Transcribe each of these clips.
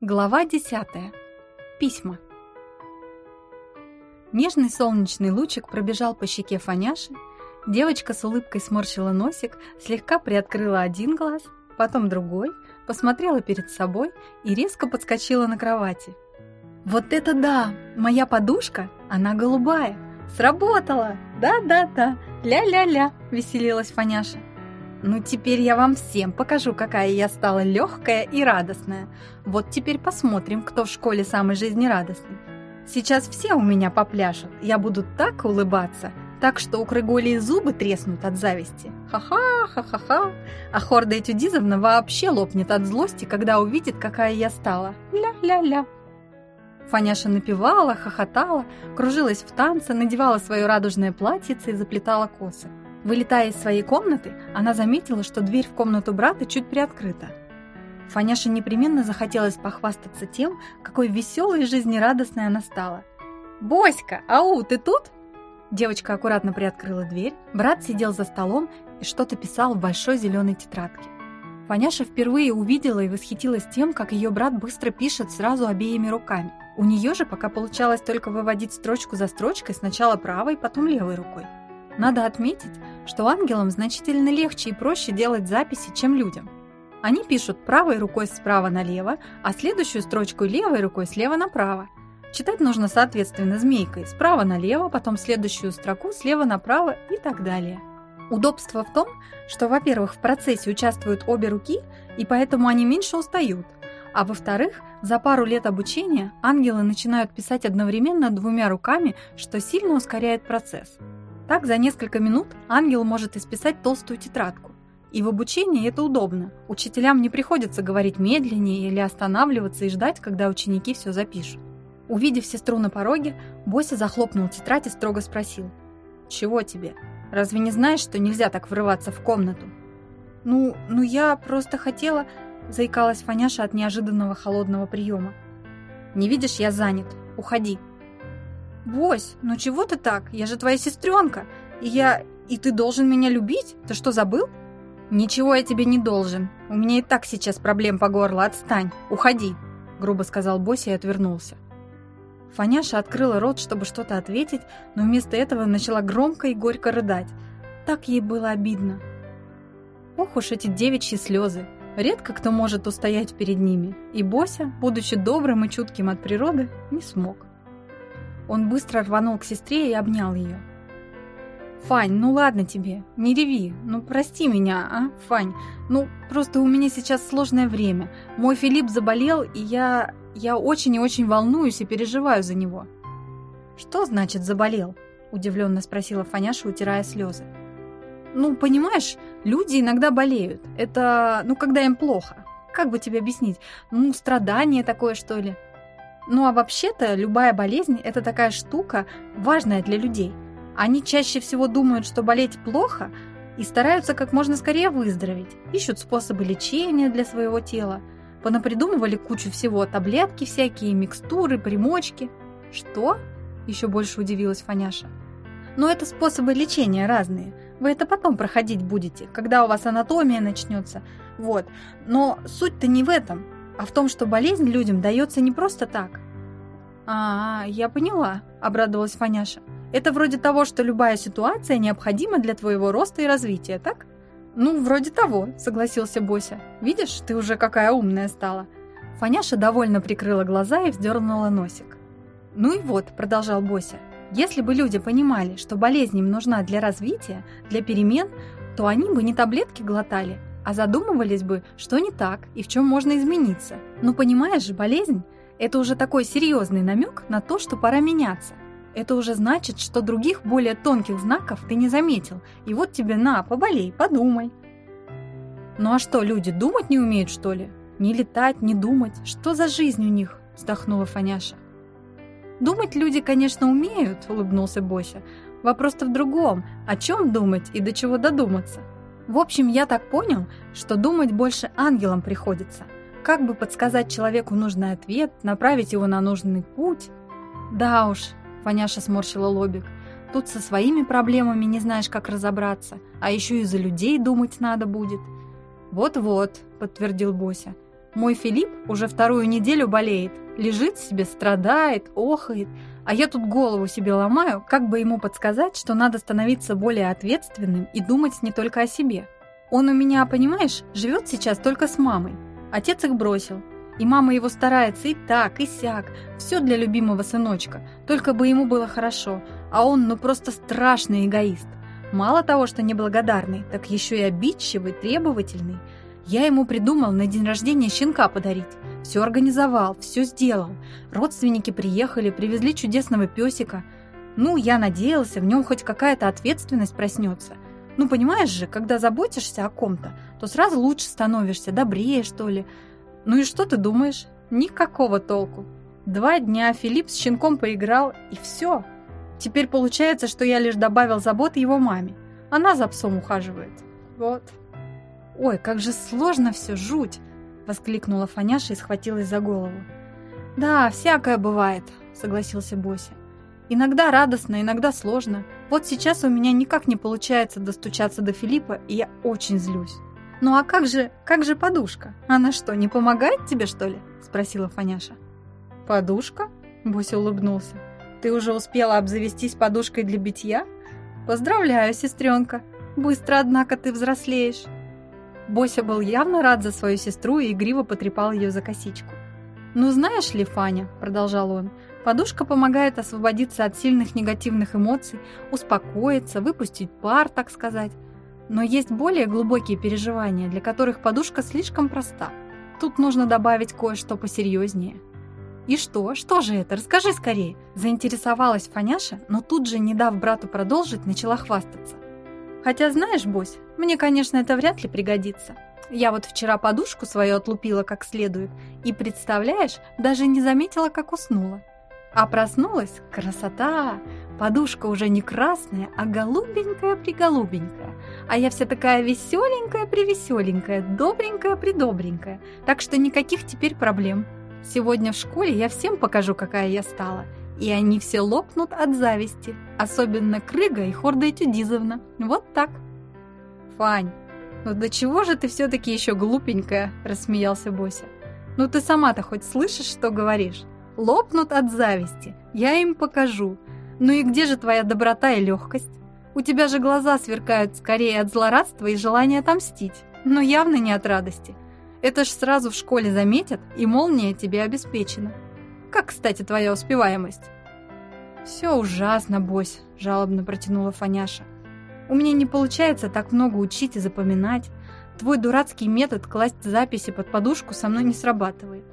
Глава 10. Письма. Нежный солнечный лучик пробежал по щеке Фаняши. Девочка с улыбкой сморщила носик, слегка приоткрыла один глаз, потом другой, посмотрела перед собой и резко подскочила на кровати. «Вот это да! Моя подушка, она голубая! Сработала! Да-да-да! Ля-ля-ля!» — веселилась Фаняша. Ну теперь я вам всем покажу, какая я стала легкая и радостная. Вот теперь посмотрим, кто в школе самый жизнерадостный. Сейчас все у меня попляшут, я буду так улыбаться, так что у Крыголии зубы треснут от зависти. Ха-ха, ха-ха-ха. А Хорда Этюдизовна вообще лопнет от злости, когда увидит, какая я стала. Ля-ля-ля. Фаняша напевала, хохотала, кружилась в танце, надевала свое радужное платьице и заплетала косы. Вылетая из своей комнаты, она заметила, что дверь в комнату брата чуть приоткрыта. Фаняше непременно захотелось похвастаться тем, какой веселой и жизнерадостной она стала. «Боська, ау, ты тут?» Девочка аккуратно приоткрыла дверь, брат сидел за столом и что-то писал в большой зеленой тетрадке. Фаняша впервые увидела и восхитилась тем, как ее брат быстро пишет сразу обеими руками. У нее же пока получалось только выводить строчку за строчкой сначала правой, потом левой рукой. Надо отметить, что ангелам значительно легче и проще делать записи, чем людям. Они пишут правой рукой справа налево, а следующую строчку левой рукой слева направо. Читать нужно, соответственно, змейкой справа налево, потом следующую строку слева направо и так далее. Удобство в том, что, во-первых, в процессе участвуют обе руки, и поэтому они меньше устают, а во-вторых, за пару лет обучения ангелы начинают писать одновременно двумя руками, что сильно ускоряет процесс. Так за несколько минут ангел может исписать толстую тетрадку. И в обучении это удобно. Учителям не приходится говорить медленнее или останавливаться и ждать, когда ученики все запишут. Увидев сестру на пороге, Бося захлопнул тетрадь и строго спросил. «Чего тебе? Разве не знаешь, что нельзя так врываться в комнату?» «Ну, ну я просто хотела...» – заикалась Фаняша от неожиданного холодного приема. «Не видишь, я занят. Уходи», «Бось, ну чего ты так? Я же твоя сестренка. И я... И ты должен меня любить? Ты что, забыл?» «Ничего я тебе не должен. У меня и так сейчас проблем по горло. Отстань. Уходи», — грубо сказал Бося и отвернулся. Фаняша открыла рот, чтобы что-то ответить, но вместо этого начала громко и горько рыдать. Так ей было обидно. Ох уж эти девичьи слезы. Редко кто может устоять перед ними, и Бося, будучи добрым и чутким от природы, не смог. Он быстро рванул к сестре и обнял ее. «Фань, ну ладно тебе, не реви, ну прости меня, а, Фань. Ну, просто у меня сейчас сложное время. Мой Филипп заболел, и я... я очень и очень волнуюсь и переживаю за него». «Что значит заболел?» – удивленно спросила Фаняша, утирая слезы. «Ну, понимаешь, люди иногда болеют. Это, ну, когда им плохо. Как бы тебе объяснить? Ну, страдание такое, что ли?» Ну а вообще-то любая болезнь – это такая штука, важная для людей. Они чаще всего думают, что болеть плохо, и стараются как можно скорее выздороветь, ищут способы лечения для своего тела, понапридумывали кучу всего, таблетки всякие, микстуры, примочки. Что? Еще больше удивилась Фаняша. Но это способы лечения разные. Вы это потом проходить будете, когда у вас анатомия начнется. Вот. Но суть-то не в этом а в том, что болезнь людям дается не просто так. «А, я поняла», – обрадовалась Фаняша. «Это вроде того, что любая ситуация необходима для твоего роста и развития, так?» «Ну, вроде того», – согласился Бося. «Видишь, ты уже какая умная стала». Фаняша довольно прикрыла глаза и вздернула носик. «Ну и вот», – продолжал Бося, – «если бы люди понимали, что болезнь им нужна для развития, для перемен, то они бы не таблетки глотали, а задумывались бы, что не так и в чем можно измениться. Ну понимаешь же, болезнь – это уже такой серьезный намек на то, что пора меняться. Это уже значит, что других более тонких знаков ты не заметил, и вот тебе на, поболей, подумай. Ну а что, люди думать не умеют, что ли? Не летать, не думать. Что за жизнь у них? Вздохнула Фаняша. Думать люди, конечно, умеют, улыбнулся Бося. Вопрос-то в другом. О чем думать и до чего додуматься? В общем, я так понял, что думать больше ангелам приходится. Как бы подсказать человеку нужный ответ, направить его на нужный путь? Да уж, Фаняша сморщила лобик. Тут со своими проблемами не знаешь, как разобраться, а еще и за людей думать надо будет. Вот-вот, подтвердил Бося. Мой Филипп уже вторую неделю болеет, лежит себе, страдает, охает, а я тут голову себе ломаю, как бы ему подсказать, что надо становиться более ответственным и думать не только о себе. Он у меня, понимаешь, живет сейчас только с мамой. Отец их бросил, и мама его старается и так, и сяк. Все для любимого сыночка. Только бы ему было хорошо. А он ну просто страшный эгоист. Мало того, что неблагодарный, так еще и обидчивый, требовательный. Я ему придумал на день рождения щенка подарить. Все организовал, все сделал. Родственники приехали, привезли чудесного песика. Ну, я надеялся, в нем хоть какая-то ответственность проснется. Ну, понимаешь же, когда заботишься о ком-то, то сразу лучше становишься, добрее, что ли. Ну и что ты думаешь? Никакого толку. Два дня Филипп с щенком поиграл, и все. Теперь получается, что я лишь добавил заботы его маме. Она за псом ухаживает. Вот. Ой, как же сложно все, жуть! Воскликнула Фаняша и схватилась за голову. Да, всякое бывает, согласился Бося. Иногда радостно, иногда сложно. Вот сейчас у меня никак не получается достучаться до Филиппа, и я очень злюсь. «Ну а как же, как же подушка? Она что, не помогает тебе, что ли?» – спросила Фаняша. «Подушка?» – Буся улыбнулся. «Ты уже успела обзавестись подушкой для битья? Поздравляю, сестренка! Быстро, однако, ты взрослеешь!» Бося был явно рад за свою сестру и игриво потрепал ее за косичку. «Ну знаешь ли, Фаня», – продолжал он, – подушка помогает освободиться от сильных негативных эмоций, успокоиться, выпустить пар, так сказать. Но есть более глубокие переживания, для которых подушка слишком проста. Тут нужно добавить кое-что посерьезнее. «И что? Что же это? Расскажи скорее!» Заинтересовалась Фаняша, но тут же, не дав брату продолжить, начала хвастаться. «Хотя знаешь, Бось, мне, конечно, это вряд ли пригодится. Я вот вчера подушку свою отлупила как следует, и, представляешь, даже не заметила, как уснула. А проснулась – красота! Подушка уже не красная, а голубенькая-приголубенькая. А я вся такая веселенькая-привеселенькая, добренькая-придобренькая. Так что никаких теперь проблем. Сегодня в школе я всем покажу, какая я стала. И они все лопнут от зависти. Особенно Крыга и Хорда Этюдизовна. Вот так. Фань, ну до чего же ты все-таки еще глупенькая, рассмеялся Бося. Ну ты сама-то хоть слышишь, что говоришь? Лопнут от зависти. Я им покажу. Ну и где же твоя доброта и легкость? У тебя же глаза сверкают скорее от злорадства и желания отомстить, но явно не от радости. Это ж сразу в школе заметят, и молния тебе обеспечена. Как, кстати, твоя успеваемость?» «Все ужасно, Бось», – жалобно протянула Фаняша. «У меня не получается так много учить и запоминать. Твой дурацкий метод класть записи под подушку со мной не срабатывает.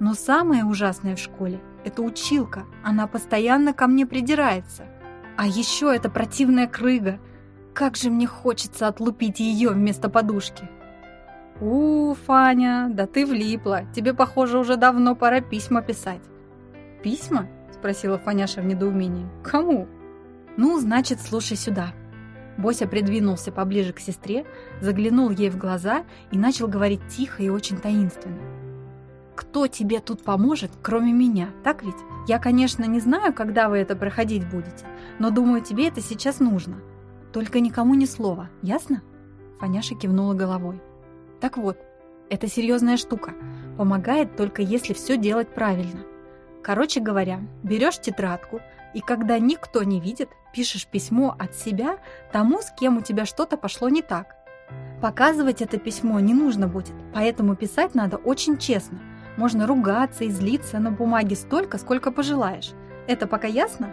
Но самое ужасное в школе – это училка. Она постоянно ко мне придирается. А еще эта противная крыга. Как же мне хочется отлупить ее вместо подушки. У, Фаня, да ты влипла. Тебе, похоже, уже давно пора письма писать. Письма? Спросила Фаняша в недоумении. Кому? Ну, значит, слушай сюда. Бося придвинулся поближе к сестре, заглянул ей в глаза и начал говорить тихо и очень таинственно. Кто тебе тут поможет, кроме меня, так ведь? Я, конечно, не знаю, когда вы это проходить будете, но думаю, тебе это сейчас нужно. Только никому ни слова, ясно?» Фаняша кивнула головой. «Так вот, это серьезная штука. Помогает только если все делать правильно. Короче говоря, берешь тетрадку, и когда никто не видит, пишешь письмо от себя тому, с кем у тебя что-то пошло не так. Показывать это письмо не нужно будет, поэтому писать надо очень честно – можно ругаться и злиться на бумаге столько, сколько пожелаешь. Это пока ясно?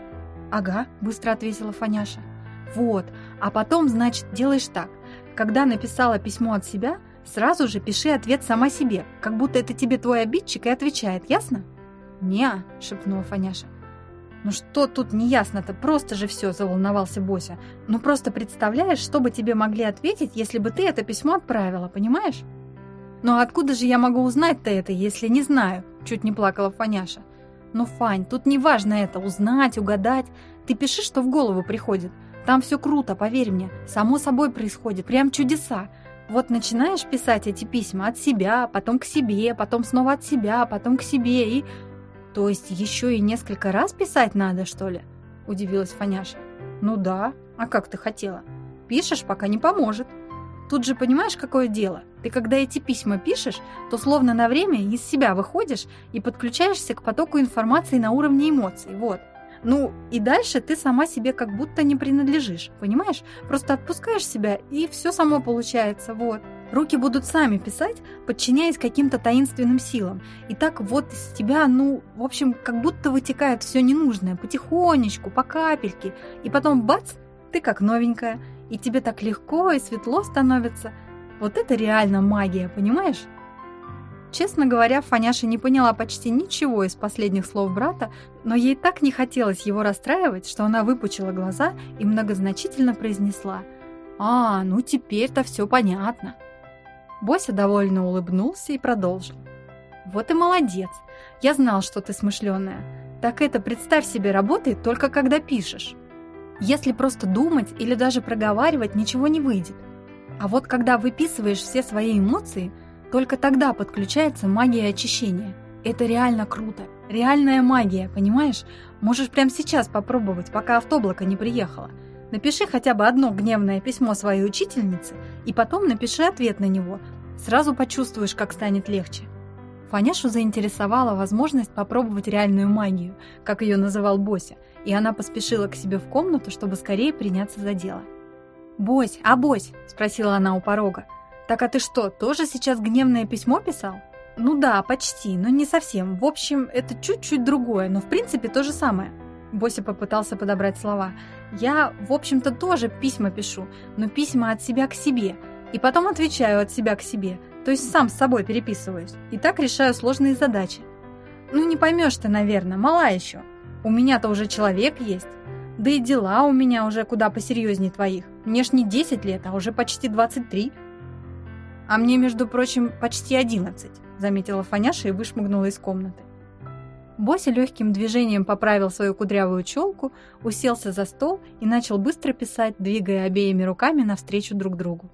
Ага, быстро ответила Фаняша. Вот, а потом, значит, делаешь так. Когда написала письмо от себя, сразу же пиши ответ сама себе, как будто это тебе твой обидчик и отвечает, ясно? «Не», — шепнула Фаняша. «Ну что тут неясно-то? Просто же все», — заволновался Бося. «Ну просто представляешь, что бы тебе могли ответить, если бы ты это письмо отправила, понимаешь?» «Но откуда же я могу узнать-то это, если не знаю?» Чуть не плакала Фаняша. «Ну, Фань, тут не важно это, узнать, угадать. Ты пиши, что в голову приходит. Там все круто, поверь мне. Само собой происходит, прям чудеса. Вот начинаешь писать эти письма от себя, потом к себе, потом снова от себя, потом к себе и... То есть еще и несколько раз писать надо, что ли? Удивилась Фаняша. Ну да, а как ты хотела? Пишешь, пока не поможет. тут же понимаешь, какое дело? Ты когда эти письма пишешь, то словно на время из себя выходишь и подключаешься к потоку информации на уровне эмоций, вот. Ну, и дальше ты сама себе как будто не принадлежишь, понимаешь? Просто отпускаешь себя, и все само получается, вот. Руки будут сами писать, подчиняясь каким-то таинственным силам. И так вот из тебя, ну, в общем, как будто вытекает все ненужное, потихонечку, по капельке. И потом бац, ты как новенькая, и тебе так легко и светло становится. Вот это реально магия, понимаешь? Честно говоря, Фаняша не поняла почти ничего из последних слов брата, но ей так не хотелось его расстраивать, что она выпучила глаза и многозначительно произнесла «А, ну теперь-то все понятно». Бося довольно улыбнулся и продолжил. «Вот и молодец. Я знал, что ты смышленая. Так это, представь себе, работает только когда пишешь. Если просто думать или даже проговаривать, ничего не выйдет. А вот когда выписываешь все свои эмоции, только тогда подключается магия очищения. Это реально круто. Реальная магия, понимаешь? Можешь прямо сейчас попробовать, пока автоблако не приехало. Напиши хотя бы одно гневное письмо своей учительнице, и потом напиши ответ на него. Сразу почувствуешь, как станет легче. Фаняшу заинтересовала возможность попробовать реальную магию, как ее называл Бося, и она поспешила к себе в комнату, чтобы скорее приняться за дело. «Бось, а Бось?» – спросила она у порога. «Так а ты что, тоже сейчас гневное письмо писал?» «Ну да, почти, но не совсем. В общем, это чуть-чуть другое, но в принципе то же самое». Бося попытался подобрать слова. «Я, в общем-то, тоже письма пишу, но письма от себя к себе, и потом отвечаю от себя к себе, то есть сам с собой переписываюсь, и так решаю сложные задачи. Ну не поймешь ты, наверное, мала еще. У меня-то уже человек есть. Да и дела у меня уже куда посерьезнее твоих. Мне ж не 10 лет, а уже почти 23. А мне, между прочим, почти 11, заметила Фаняша и вышмыгнула из комнаты. Бося легким движением поправил свою кудрявую челку, уселся за стол и начал быстро писать, двигая обеими руками навстречу друг другу.